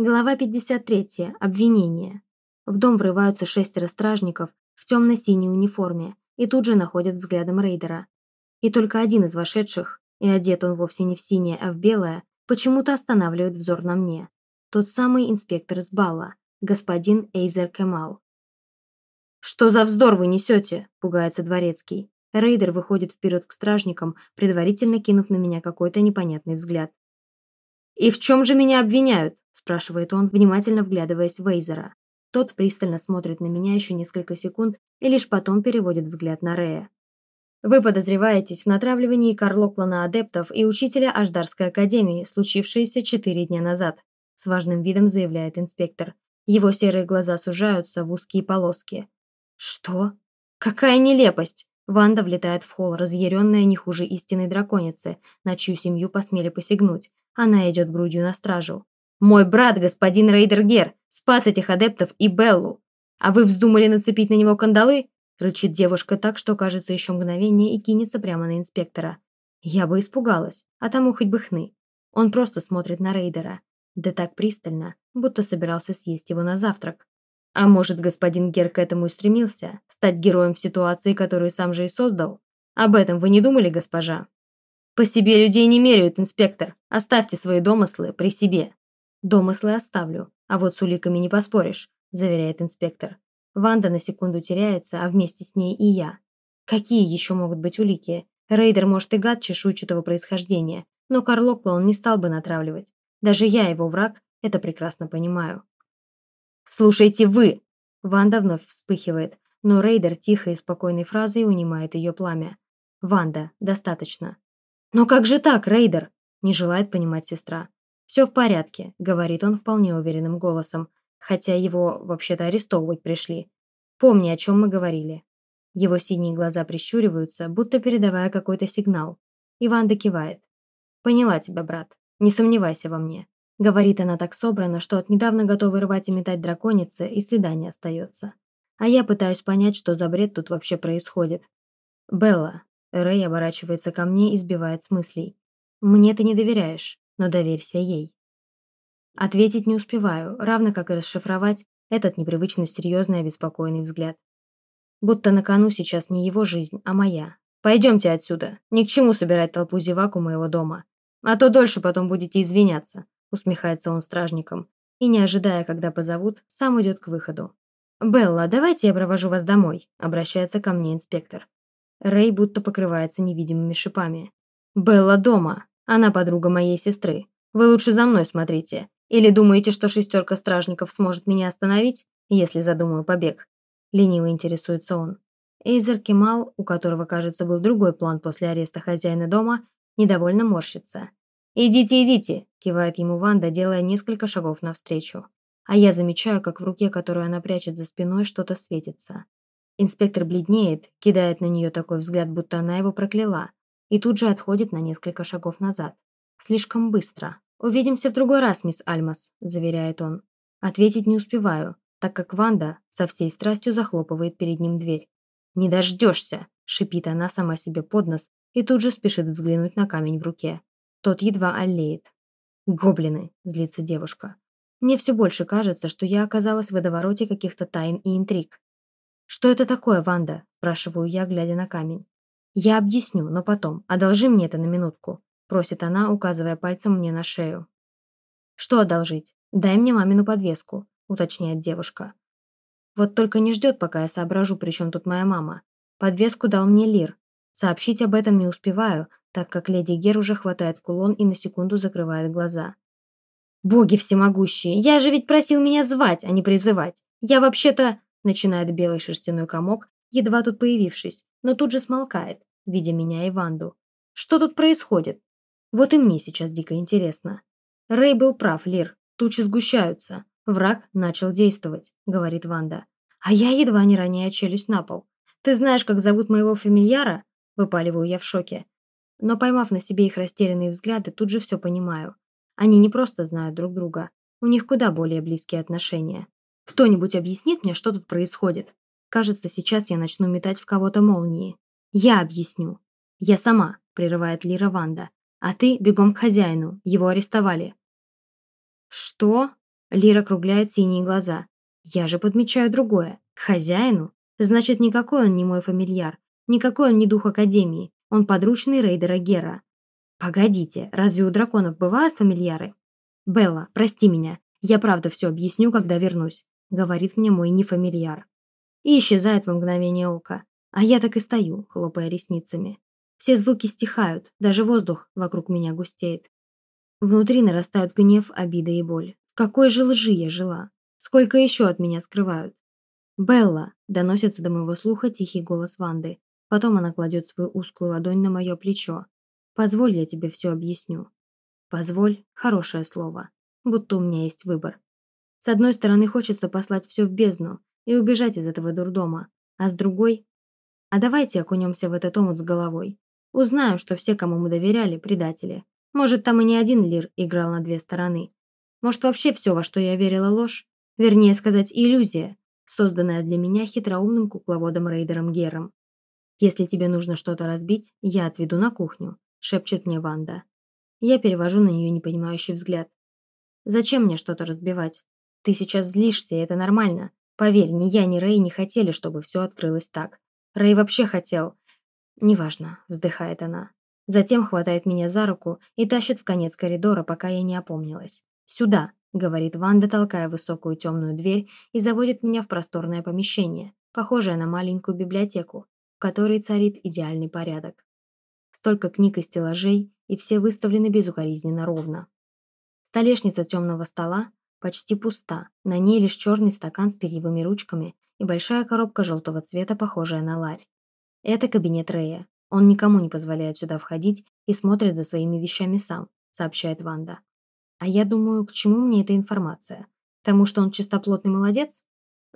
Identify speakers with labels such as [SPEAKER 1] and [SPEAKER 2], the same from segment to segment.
[SPEAKER 1] Глава 53. Обвинение. В дом врываются шестеро стражников в темно-синей униформе и тут же находят взглядом рейдера. И только один из вошедших, и одет он вовсе не в синее, а в белое, почему-то останавливает взор на мне. Тот самый инспектор с бала, господин Эйзер Кемал. «Что за вздор вы несете?» – пугается дворецкий. Рейдер выходит вперед к стражникам, предварительно кинув на меня какой-то непонятный взгляд. «И в чем же меня обвиняют?» – спрашивает он, внимательно вглядываясь в Эйзера. Тот пристально смотрит на меня еще несколько секунд и лишь потом переводит взгляд на Рея. «Вы подозреваетесь в натравливании Карлокла на адептов и учителя Аждарской академии, случившееся четыре дня назад», с важным видом заявляет инспектор. Его серые глаза сужаются в узкие полоски. «Что? Какая нелепость!» Ванда влетает в холл, разъяренная не хуже истинной драконицы, на чью семью посмели посягнуть. Она идет грудью на стражу. «Мой брат, господин Рейдер Гер, спас этих адептов и Беллу. А вы вздумали нацепить на него кандалы?» Рычит девушка так, что кажется еще мгновение и кинется прямо на инспектора. Я бы испугалась, а тому хоть бы хны. Он просто смотрит на Рейдера. Да так пристально, будто собирался съесть его на завтрак. А может, господин Гер к этому и стремился? Стать героем в ситуации, которую сам же и создал? Об этом вы не думали, госпожа? По себе людей не меряют, инспектор. Оставьте свои домыслы при себе. Домыслы оставлю, а вот с уликами не поспоришь, заверяет инспектор. Ванда на секунду теряется, а вместе с ней и я. Какие еще могут быть улики? Рейдер, может, и гад чешуйчатого происхождения, но Карлокла он не стал бы натравливать. Даже я, его враг, это прекрасно понимаю. «Слушайте вы!» Ванда вновь вспыхивает, но Рейдер тихой и спокойной фразой унимает ее пламя. «Ванда, достаточно. «Но как же так, Рейдер?» – не желает понимать сестра. «Все в порядке», – говорит он вполне уверенным голосом, хотя его вообще-то арестовывать пришли. «Помни, о чем мы говорили». Его синие глаза прищуриваются, будто передавая какой-то сигнал. И Ванда кивает. «Поняла тебя, брат. Не сомневайся во мне». Говорит она так собрано, что от недавно готовой рвать и метать драконицы и следа не остается. А я пытаюсь понять, что за бред тут вообще происходит. «Белла, Рэй оборачивается ко мне и сбивает с мыслей. «Мне ты не доверяешь, но доверься ей». Ответить не успеваю, равно как и расшифровать этот непривычно серьезный обеспокоенный взгляд. Будто на кону сейчас не его жизнь, а моя. «Пойдемте отсюда. Ни к чему собирать толпу зевак у моего дома. А то дольше потом будете извиняться», усмехается он стражником. И, не ожидая, когда позовут, сам идет к выходу. «Белла, давайте я провожу вас домой», обращается ко мне инспектор. Рэй будто покрывается невидимыми шипами. «Белла дома. Она подруга моей сестры. Вы лучше за мной смотрите. Или думаете, что шестерка стражников сможет меня остановить, если задумаю побег?» Лениво интересуется он. Эйзер Кемал, у которого, кажется, был другой план после ареста хозяина дома, недовольно морщится. «Идите, идите!» – кивает ему Ванда, делая несколько шагов навстречу. А я замечаю, как в руке, которую она прячет за спиной, что-то светится. Инспектор бледнеет, кидает на нее такой взгляд, будто она его прокляла, и тут же отходит на несколько шагов назад. Слишком быстро. «Увидимся в другой раз, мисс Альмас», – заверяет он. Ответить не успеваю, так как Ванда со всей страстью захлопывает перед ним дверь. «Не дождешься!» – шипит она сама себе под нос и тут же спешит взглянуть на камень в руке. Тот едва аллеет. «Гоблины!» – злится девушка. Мне все больше кажется, что я оказалась в водовороте каких-то тайн и интриг. «Что это такое, Ванда?» – спрашиваю я, глядя на камень. «Я объясню, но потом. Одолжи мне это на минутку», – просит она, указывая пальцем мне на шею. «Что одолжить? Дай мне мамину подвеску», – уточняет девушка. Вот только не ждет, пока я соображу, при чем тут моя мама. Подвеску дал мне Лир. Сообщить об этом не успеваю, так как леди Гер уже хватает кулон и на секунду закрывает глаза. «Боги всемогущие! Я же ведь просил меня звать, а не призывать! Я вообще-то...» начинает белый шерстяной комок, едва тут появившись, но тут же смолкает, видя меня и Ванду. Что тут происходит? Вот и мне сейчас дико интересно. Рэй был прав, Лир, тучи сгущаются. Враг начал действовать, говорит Ванда. А я едва не роняю челюсть на пол. Ты знаешь, как зовут моего фамильяра? Выпаливаю я в шоке. Но поймав на себе их растерянные взгляды, тут же все понимаю. Они не просто знают друг друга, у них куда более близкие отношения. Кто-нибудь объяснит мне, что тут происходит? Кажется, сейчас я начну метать в кого-то молнии. Я объясню. Я сама, прерывает Лира Ванда. А ты бегом к хозяину. Его арестовали. Что? Лира округляет синие глаза. Я же подмечаю другое. К хозяину? Значит, никакой он не мой фамильяр. Никакой он не дух Академии. Он подручный рейдера Гера. Погодите, разве у драконов бывают фамильяры? Белла, прости меня. Я правда все объясню, когда вернусь, говорит мне мой нефамильяр. И исчезает в мгновение ока. А я так и стою, хлопая ресницами. Все звуки стихают, даже воздух вокруг меня густеет. Внутри нарастают гнев, обида и боль. В какой же лжи я жила? Сколько еще от меня скрывают? «Белла!» – доносится до моего слуха тихий голос Ванды. Потом она кладет свою узкую ладонь на мое плечо. «Позволь, я тебе все объясню». «Позволь» – хорошее слово. Будто у меня есть выбор. С одной стороны, хочется послать все в бездну и убежать из этого дурдома. А с другой а давайте окунемся в этот омут с головой. Узнаем, что все, кому мы доверяли, предатели. Может, там и не один Лир играл на две стороны. Может, вообще все, во что я верила, ложь? Вернее сказать, иллюзия, созданная для меня хитроумным кукловодом-рейдером Гером. «Если тебе нужно что-то разбить, я отведу на кухню», – шепчет мне Ванда. Я перевожу на нее непонимающий взгляд. «Зачем мне что-то разбивать? Ты сейчас злишься, и это нормально. Поверь, ни я, ни Рэй не хотели, чтобы все открылось так. Рэй вообще хотел. Неважно, вздыхает она. Затем хватает меня за руку и тащит в конец коридора, пока я не опомнилась. «Сюда», — говорит Ванда, толкая высокую темную дверь и заводит меня в просторное помещение, похожее на маленькую библиотеку, в которой царит идеальный порядок. Столько книг и стеллажей, и все выставлены безукоризненно ровно. Столешница темного стола почти пуста, на ней лишь черный стакан с перьевыми ручками и большая коробка желтого цвета, похожая на ларь. Это кабинет Рэя. Он никому не позволяет сюда входить и смотрит за своими вещами сам, сообщает Ванда. А я думаю, к чему мне эта информация? Тому, что он чистоплотный молодец?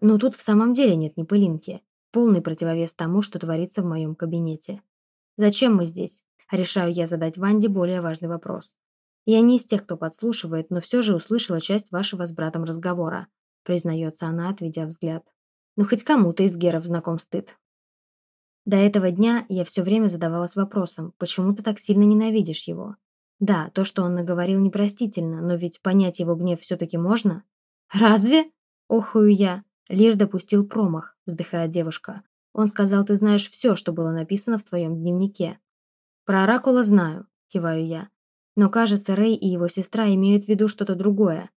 [SPEAKER 1] Но тут в самом деле нет ни пылинки. Полный противовес тому, что творится в моем кабинете. Зачем мы здесь? Решаю я задать Ванде более важный вопрос. Я не из тех, кто подслушивает, но все же услышала часть вашего с братом разговора, признается она, отведя взгляд. Ну, хоть кому-то из геров знаком стыд. До этого дня я все время задавалась вопросом, почему ты так сильно ненавидишь его? Да, то, что он наговорил, непростительно, но ведь понять его гнев все-таки можно. Разве? Охую я. Лир допустил промах, вздыхает девушка. Он сказал, ты знаешь все, что было написано в твоем дневнике. Про Оракула знаю, киваю я. Но кажется, Рэй и его сестра имеют в виду что-то другое.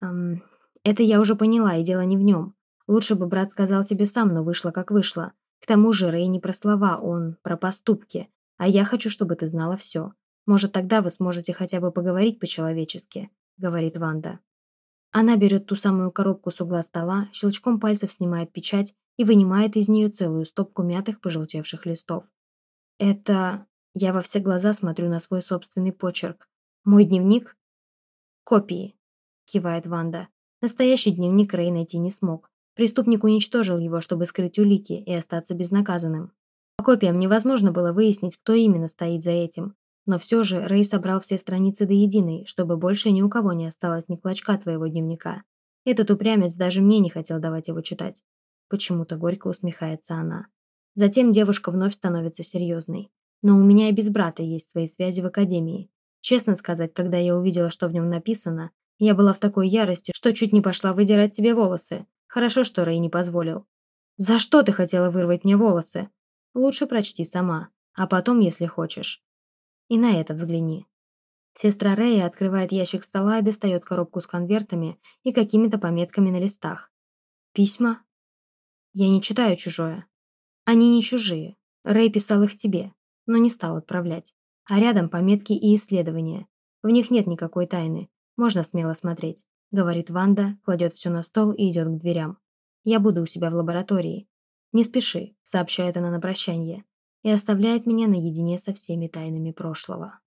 [SPEAKER 1] Эм, это я уже поняла, и дело не в нем. Лучше бы брат сказал тебе сам, но вышло как вышло. К тому же Рэй не про слова, он про поступки. А я хочу, чтобы ты знала все. Может, тогда вы сможете хотя бы поговорить по-человечески», — говорит Ванда. Она берет ту самую коробку с угла стола, щелчком пальцев снимает печать и вынимает из нее целую стопку мятых пожелтевших листов. «Это...» Я во все глаза смотрю на свой собственный почерк. «Мой дневник?» «Копии», — кивает Ванда. Настоящий дневник Рэй найти не смог. Преступник уничтожил его, чтобы скрыть улики и остаться безнаказанным. По копиям невозможно было выяснить, кто именно стоит за этим. Но все же Рэй собрал все страницы до единой, чтобы больше ни у кого не осталось ни клочка твоего дневника. Этот упрямец даже мне не хотел давать его читать. Почему-то горько усмехается она. Затем девушка вновь становится серьезной. Но у меня и без брата есть свои связи в академии. Честно сказать, когда я увидела, что в нем написано, я была в такой ярости, что чуть не пошла выдирать тебе волосы. Хорошо, что Рэй не позволил. «За что ты хотела вырвать мне волосы?» «Лучше прочти сама, а потом, если хочешь. И на это взгляни». Сестра Рэя открывает ящик стола и достает коробку с конвертами и какими-то пометками на листах. «Письма?» «Я не читаю чужое». «Они не чужие. Рэй писал их тебе, но не стал отправлять. А рядом пометки и исследования. В них нет никакой тайны. Можно смело смотреть говорит Ванда, кладет все на стол и идет к дверям. «Я буду у себя в лаборатории». «Не спеши», — сообщает она на прощание, и оставляет меня наедине со всеми тайнами прошлого.